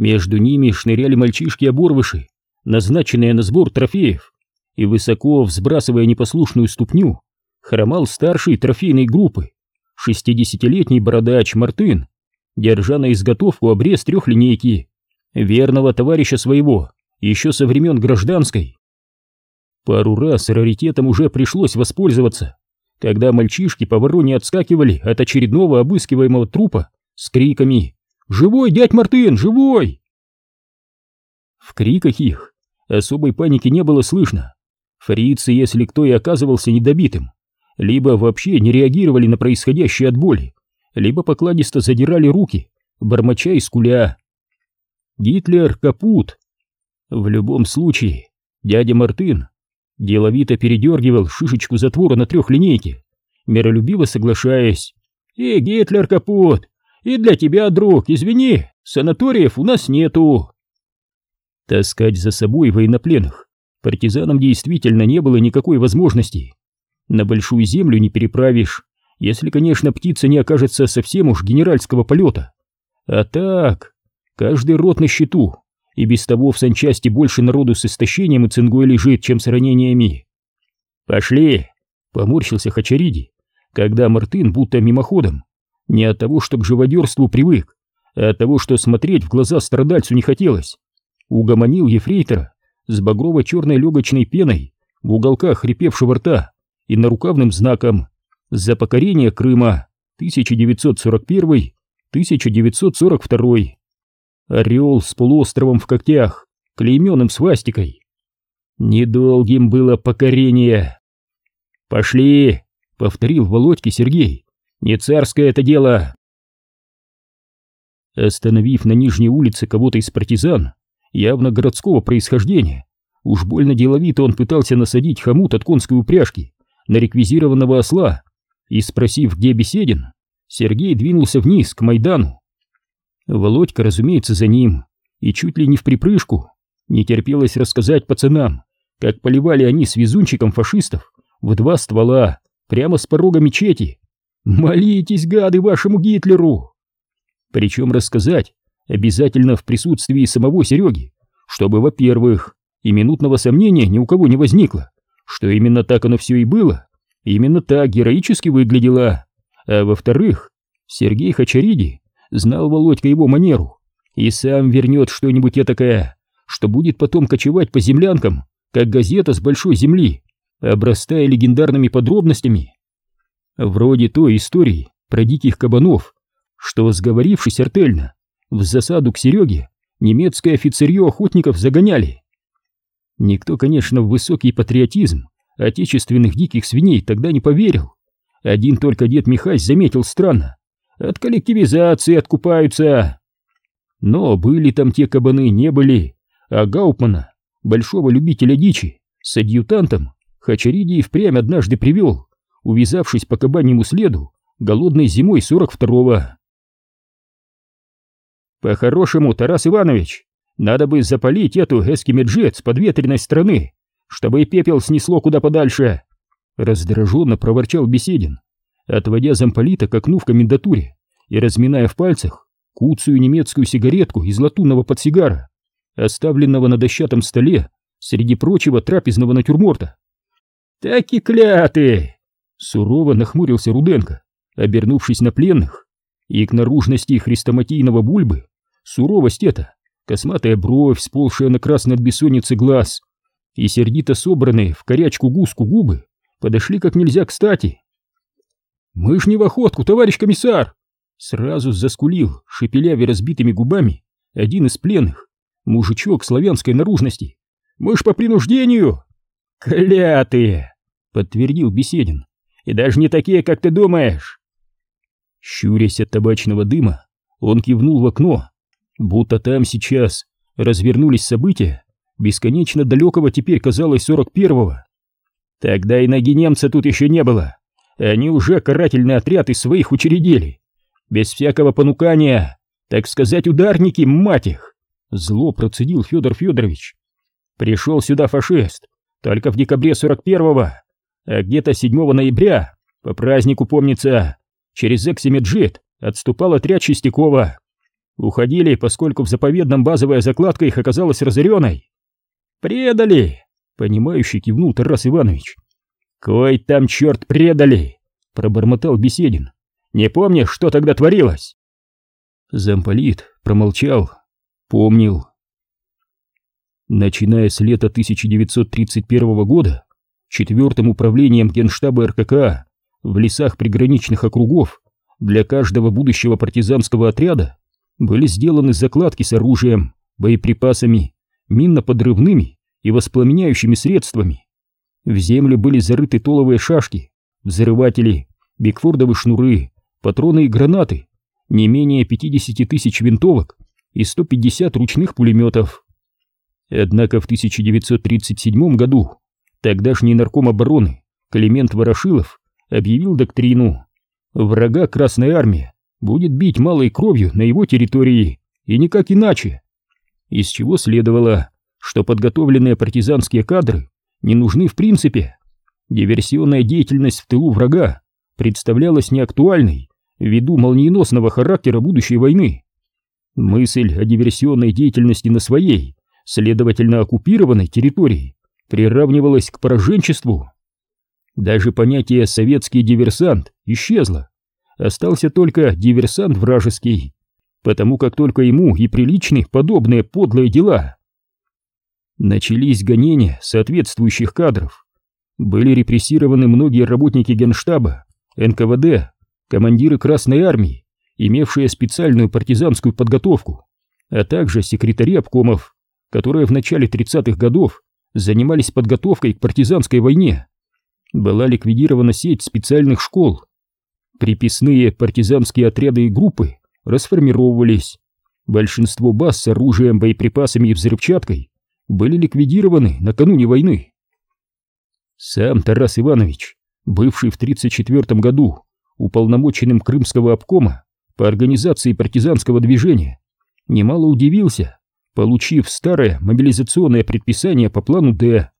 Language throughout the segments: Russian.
Между ними шныряли мальчишки-оборвыши, назначенные на сбор трофеев, и высоко взбрасывая непослушную ступню, хромал старший трофейной группы, шестидесятилетний бородач Мартын, держа на изготовку обрез трехлинейки, верного товарища своего, еще со времен гражданской. Пару раз раритетом уже пришлось воспользоваться, когда мальчишки по вороне отскакивали от очередного обыскиваемого трупа с криками «Живой, дядь Мартын, живой!». В криках их особой паники не было слышно. Фрицы, если кто и оказывался недобитым, либо вообще не реагировали на происходящее от боли, либо покладисто задирали руки, бормоча и скуля. Гитлер капут. В любом случае, дядя Мартын деловито передергивал шишечку затвора на трехлинейке, миролюбиво соглашаясь. «И Гитлер капут! И для тебя, друг, извини, санаториев у нас нету!» Таскать за собой военнопленных партизанам действительно не было никакой возможности. На большую землю не переправишь, если, конечно, птица не окажется совсем уж генеральского полета. А так, каждый рот на счету, и без того в санчасти больше народу с истощением и цингой лежит, чем с ранениями. «Пошли!» — поморщился Хачариди, когда Мартын будто мимоходом, не от того, что к живодерству привык, а от того, что смотреть в глаза страдальцу не хотелось, угомонил ефрейтора с багрово-черной легочной пеной в уголках хрипевшего рта и нарукавным знаком «За покорение Крыма 1941-1942». Орел с полуостровом в когтях, клейменным свастикой. Недолгим было покорение. «Пошли!» — повторил Володьке Сергей. «Не царское это дело!» Остановив на нижней улице кого-то из партизан, явно городского происхождения, уж больно деловито он пытался насадить хомут от конской упряжки на реквизированного осла, и, спросив, где Беседин, Сергей двинулся вниз, к Майдану. Володька, разумеется, за ним, и чуть ли не в припрыжку, не терпелось рассказать пацанам, как поливали они с везунчиком фашистов в два ствола, прямо с порога мечети. Молитесь, гады, вашему Гитлеру! Причем рассказать обязательно в присутствии самого Сереги, чтобы, во-первых, и минутного сомнения ни у кого не возникло, что именно так оно все и было, именно так героически выглядело, а во-вторых, Сергей Хачариди Знал Володька его манеру. И сам вернет что-нибудь этакое, что будет потом кочевать по землянкам, как газета с большой земли, обрастая легендарными подробностями. Вроде той истории про диких кабанов, что, сговорившись артельно, в засаду к Сереге немецкое офицерье охотников загоняли. Никто, конечно, в высокий патриотизм отечественных диких свиней тогда не поверил. Один только дед Михась заметил странно, от коллективизации откупаются. Но были там те кабаны, не были, а Гаупмана, большого любителя дичи, с адъютантом, Хачариди впрямь однажды привел, увязавшись по кабаньему следу, голодной зимой 42-го. По-хорошему, Тарас Иванович, надо бы запалить эту эскимеджет с подветренной стороны, чтобы и пепел снесло куда подальше. Раздраженно проворчал Беседин отводя замполита к окну в комендатуре и разминая в пальцах куцую немецкую сигаретку из латунного подсигара, оставленного на дощатом столе среди прочего трапезного натюрморта. «Так и клятые!» — сурово нахмурился Руденко, обернувшись на пленных, и к наружности хрестоматийного бульбы суровость эта, косматая бровь, сползшая на красной от бессонницы глаз, и сердито собранные в корячку гуску губы подошли как нельзя кстати. «Мы ж не в охотку, товарищ комиссар!» Сразу заскулил, шепелявя разбитыми губами, один из пленных, мужичок славянской наружности. «Мы ж по принуждению!» «Клятые!» — подтвердил Беседин. «И даже не такие, как ты думаешь!» Щурясь от табачного дыма, он кивнул в окно, будто там сейчас развернулись события бесконечно далекого теперь казалось сорок первого. Тогда и ноги немца тут еще не было. Они уже карательный отряд из своих учредили. Без всякого понукания, так сказать, ударники, мать их. Зло процедил Федор Федорович. Пришел сюда фашист, только в декабре 41-го, а где-то 7 ноября, по празднику помнится, через Эксимеджит отступал отряд Чистякова. Уходили, поскольку в заповедном базовая закладка их оказалась разоренной. Предали, понимающий кивнул Тарас Иванович. Кой там черт предали, пробормотал Беседин. Не помнишь, что тогда творилось? Замполит промолчал, помнил. Начиная с лета 1931 года, четвертым управлением Генштаба РККА в лесах приграничных округов для каждого будущего партизанского отряда были сделаны закладки с оружием, боеприпасами, минно-подрывными и воспламеняющими средствами. В землю были зарыты толовые шашки, взрыватели, бигфордовые шнуры, патроны и гранаты, не менее 50 тысяч винтовок и 150 ручных пулеметов. Однако в 1937 году тогдашний нарком обороны Климент Ворошилов объявил доктрину «Врага Красная Армия будет бить малой кровью на его территории, и никак иначе». Из чего следовало, что подготовленные партизанские кадры не нужны в принципе. Диверсионная деятельность в тылу врага представлялась неактуальной ввиду молниеносного характера будущей войны. Мысль о диверсионной деятельности на своей, следовательно оккупированной территории, приравнивалась к пораженчеству. Даже понятие «советский диверсант» исчезло. Остался только диверсант вражеский, потому как только ему и приличны подобные подлые дела. Начались гонения соответствующих кадров. Были репрессированы многие работники Генштаба, НКВД, командиры Красной Армии, имевшие специальную партизанскую подготовку, а также секретари обкомов, которые в начале 30-х годов занимались подготовкой к партизанской войне. Была ликвидирована сеть специальных школ. Приписные партизанские отряды и группы расформировывались. Большинство баз с оружием, боеприпасами и взрывчаткой были ликвидированы накануне войны. Сам Тарас Иванович, бывший в 1934 году уполномоченным Крымского обкома по организации партизанского движения, немало удивился, получив старое мобилизационное предписание по плану Д.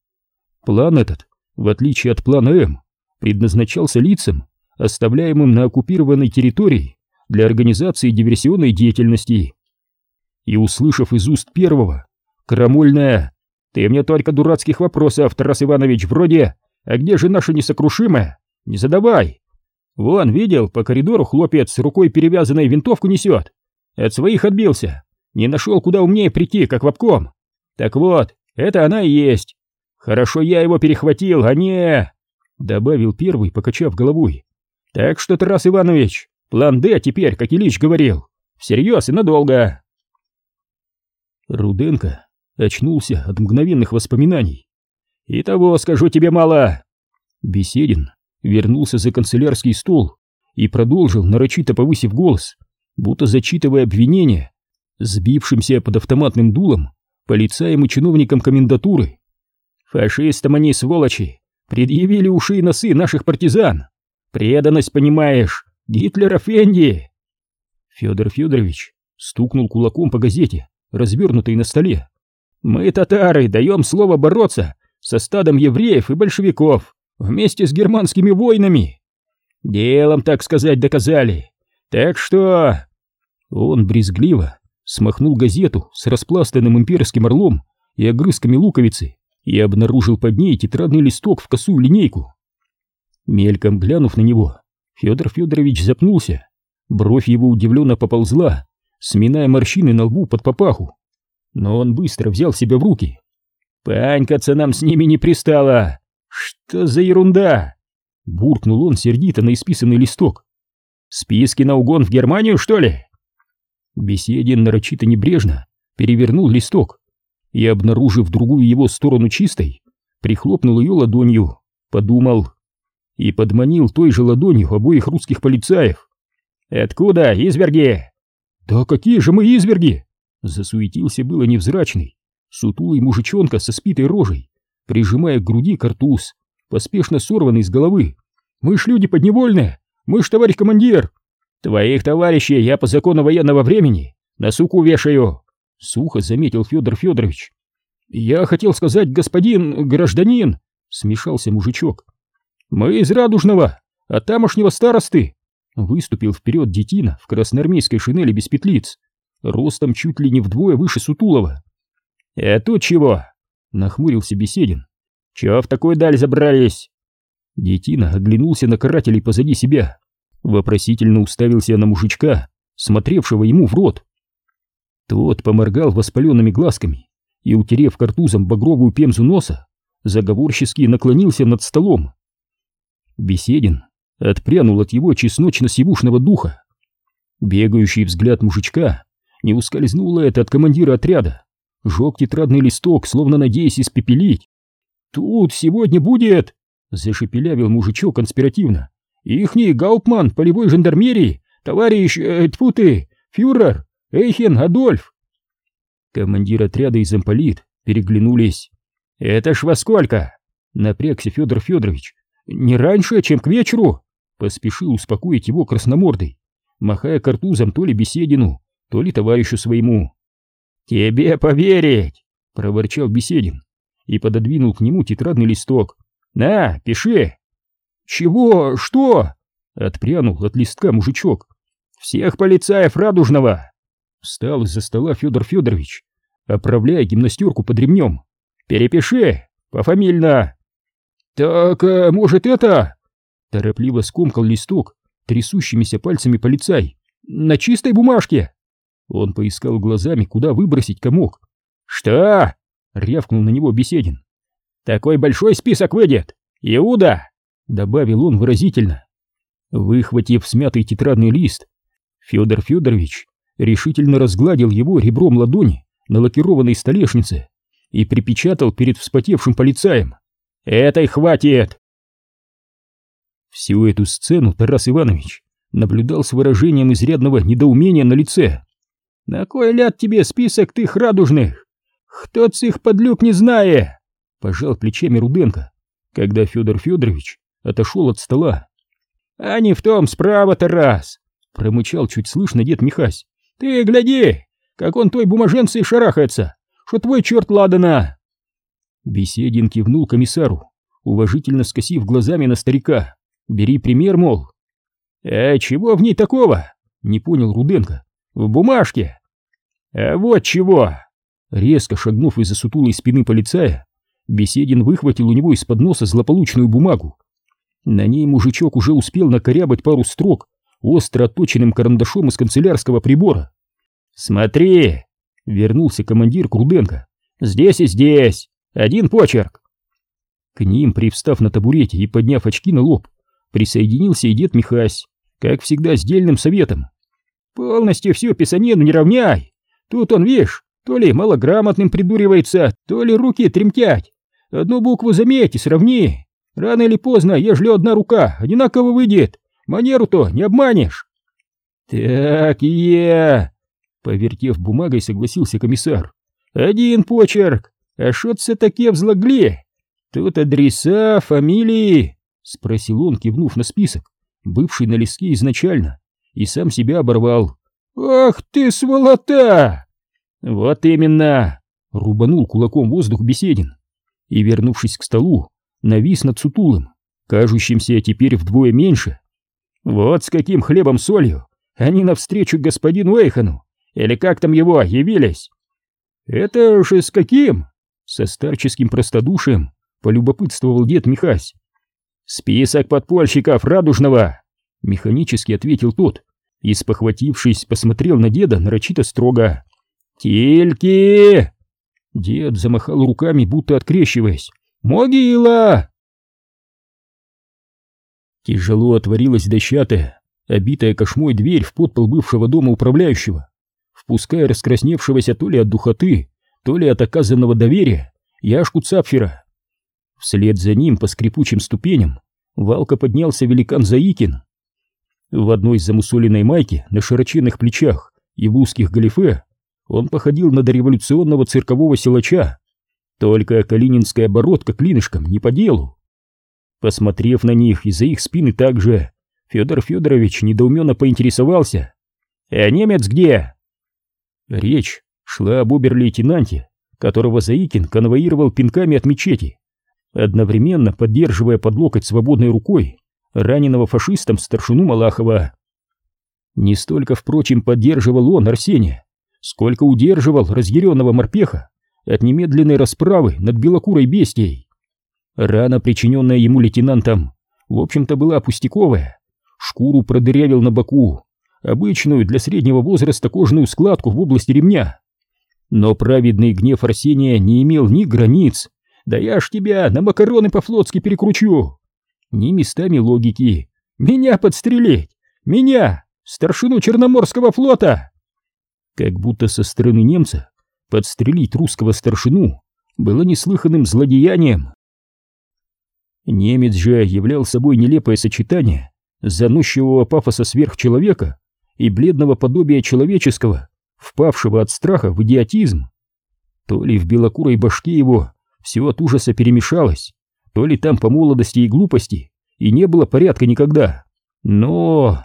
План этот, в отличие от плана М, предназначался лицам, оставляемым на оккупированной территории для организации диверсионной деятельности. И услышав из уст первого, Крамольная, ты мне только дурацких вопросов, Тарас Иванович, вроде «А где же наша несокрушимая?» Не задавай. Вон, видел, по коридору хлопец с рукой перевязанной винтовку несет. От своих отбился. Не нашел, куда умнее прийти, как в обком. Так вот, это она и есть. Хорошо я его перехватил, а не... Добавил первый, покачав головой. Так что, Тарас Иванович, план Д теперь, как Ильич говорил, всерьез и надолго. Руденко очнулся от мгновенных воспоминаний. «И того скажу тебе мало!» Беседин вернулся за канцелярский стол и продолжил, нарочито повысив голос, будто зачитывая обвинения, сбившимся под автоматным дулом полицаем и чиновникам комендатуры. «Фашистам они, сволочи, предъявили уши и носы наших партизан! Преданность, понимаешь, Гитлер Фенди!» Федор Федорович стукнул кулаком по газете, развернутой на столе. Мы, татары, даем слово бороться со стадом евреев и большевиков вместе с германскими войнами. Делом, так сказать, доказали. Так что...» Он брезгливо смахнул газету с распластанным имперским орлом и огрызками луковицы и обнаружил под ней тетрадный листок в косую линейку. Мельком глянув на него, Федор Федорович запнулся, бровь его удивленно поползла, сминая морщины на лбу под папаху но он быстро взял себя в руки. «Панькаться нам с ними не пристало! Что за ерунда?» Буркнул он сердито на исписанный листок. «Списки на угон в Германию, что ли?» Беседин нарочито небрежно перевернул листок и, обнаружив другую его сторону чистой, прихлопнул ее ладонью, подумал и подманил той же ладонью обоих русских полицаев. «Откуда, изверги?» «Да какие же мы изверги?» Засуетился было невзрачный, сутулый мужичонка со спитой рожей, прижимая к груди картуз, поспешно сорванный с головы. «Мы ж люди подневольные! Мы ж товарищ командир! Твоих товарищей я по закону военного времени на суку вешаю!» Сухо заметил Федор Федорович. «Я хотел сказать, господин гражданин!» Смешался мужичок. «Мы из Радужного, от тамошнего старосты!» Выступил вперед детина в красноармейской шинели без петлиц. ростом чуть ли не вдвое выше Сутулова. «А тут чего?» — нахмурился Беседин. «Чего в такую даль забрались?» Детина оглянулся на карателей позади себя, вопросительно уставился на мужичка, смотревшего ему в рот. Тот поморгал воспаленными глазками и, утерев картузом багровую пемзу носа, заговорчески наклонился над столом. Беседин отпрянул от его чесночно-сивушного духа. Бегающий взгляд мужичка не ускользнуло это от командира отряда. Жег тетрадный листок, словно надеясь испепелить. «Тут сегодня будет!» — зашепелявил мужичок конспиративно. «Ихний Гауптман полевой жандармерии, товарищ, э, тьфу фюрер, Эйхен Адольф!» Командир отряда и замполит переглянулись. «Это ж во сколько?» — напрягся Федор Федорович. «Не раньше, чем к вечеру!» — поспешил успокоить его красномордой, махая картузом то ли Беседину, то ли товарищу своему. «Тебе поверить!» — проворчал Беседин и пододвинул к нему тетрадный листок. «На, пиши!» «Чего? Что?» — отпрянул от листка мужичок. «Всех полицаев Радужного!» Встал из-за стола Федор Федорович, оправляя гимнастерку под ремнем. «Перепиши! Пофамильно!» «Так, а, может, это...» Торопливо скомкал листок трясущимися пальцами полицай. «На чистой бумажке!» Он поискал глазами, куда выбросить комок. «Что?» — рявкнул на него Беседин. «Такой большой список выйдет! Иуда!» — добавил он выразительно. Выхватив смятый тетрадный лист, Федор Федорович решительно разгладил его ребром ладони на лакированной столешнице и припечатал перед вспотевшим полицаем. «Этой хватит!» Всю эту сцену Тарас Иванович наблюдал с выражением изрядного недоумения на лице. «На кой ляд тебе список тых радужных? Кто цих подлюк не знает?» Пожал плечами Руденко, когда Федор Федорович отошел от стола. «А не в том справа-то раз!» Промычал чуть слышно дед Михась. «Ты гляди, как он той бумаженцей шарахается, что твой черт ладана!» Беседин кивнул комиссару, уважительно скосив глазами на старика. «Бери пример, мол». «А чего в ней такого?» — не понял Руденко. «В бумажке». «А вот чего!» Резко шагнув из-за сутулой спины полицая, Беседин выхватил у него из-под носа злополучную бумагу. На ней мужичок уже успел накорябать пару строк остро отточенным карандашом из канцелярского прибора. «Смотри!» — вернулся командир Круденко. «Здесь и здесь! Один почерк!» К ним, привстав на табурете и подняв очки на лоб, присоединился и дед Михась, как всегда с дельным советом. «Полностью всю писанину не равняй! Тут он, видишь, то ли малограмотным придуривается, то ли руки тремтять. Одну букву заметь и сравни. Рано или поздно, ежели одна рука одинаково выйдет, манеру-то не обманешь. Так я. Повертев бумагой, согласился комиссар. Один почерк, а шо це таке взлагли? Тут адреса, фамилии, спросил он, кивнув на список, бывший на листке изначально, и сам себя оборвал. Ах ты сволота! Вот именно, рубанул кулаком воздух Беседин и, вернувшись к столу, навис над сутулым, кажущимся теперь вдвое меньше. Вот с каким хлебом-солью они навстречу господину Эйхану, или как там его, явились. Это и с каким? Со старческим простодушием полюбопытствовал дед Михась. Список подпольщиков Радужного, механически ответил тот и, спохватившись, посмотрел на деда нарочито строго. «Тильки!» Дед замахал руками, будто открещиваясь. «Могила!» Тяжело отворилась дощатая, обитая кошмой дверь в подпол бывшего дома управляющего, впуская раскрасневшегося то ли от духоты, то ли от оказанного доверия Яшку Цапфера. Вслед за ним по скрипучим ступеням валка поднялся великан Заикин. В одной замусоленной майке на широченных плечах и в узких галифе он походил на дореволюционного циркового силача, только калининская бородка клинышком не по делу. Посмотрев на них из-за их спины также, Федор Федорович недоуменно поинтересовался. «А немец где?» Речь шла об обер-лейтенанте, которого Заикин конвоировал пинками от мечети, одновременно поддерживая под локоть свободной рукой раненого фашистом старшину Малахова. Не столько, впрочем, поддерживал он Арсения, сколько удерживал разъяренного морпеха от немедленной расправы над белокурой бестией. Рана, причиненная ему лейтенантом, в общем-то была пустяковая. Шкуру продырявил на боку, обычную для среднего возраста кожную складку в области ремня. Но праведный гнев Арсения не имел ни границ. Да я ж тебя на макароны по-флотски перекручу. Ни местами логики. Меня подстрелить! Меня! Старшину Черноморского флота! Как будто со стороны немца подстрелить русского старшину было неслыханным злодеянием. Немец же являл собой нелепое сочетание заносчивого пафоса сверхчеловека и бледного подобия человеческого, впавшего от страха в идиотизм. То ли в белокурой башке его все от ужаса перемешалось, то ли там по молодости и глупости и не было порядка никогда. Но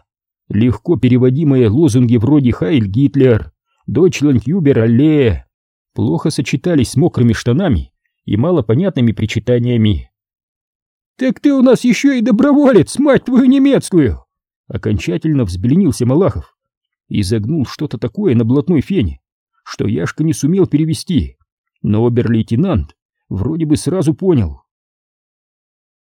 легко переводимые лозунги вроде «Хайль Гитлер», «Дойчланд Юбер Алле» плохо сочетались с мокрыми штанами и малопонятными причитаниями. «Так ты у нас еще и доброволец, мать твою немецкую!» Окончательно взбеленился Малахов и загнул что-то такое на блатной фене, что Яшка не сумел перевести, но обер-лейтенант вроде бы сразу понял.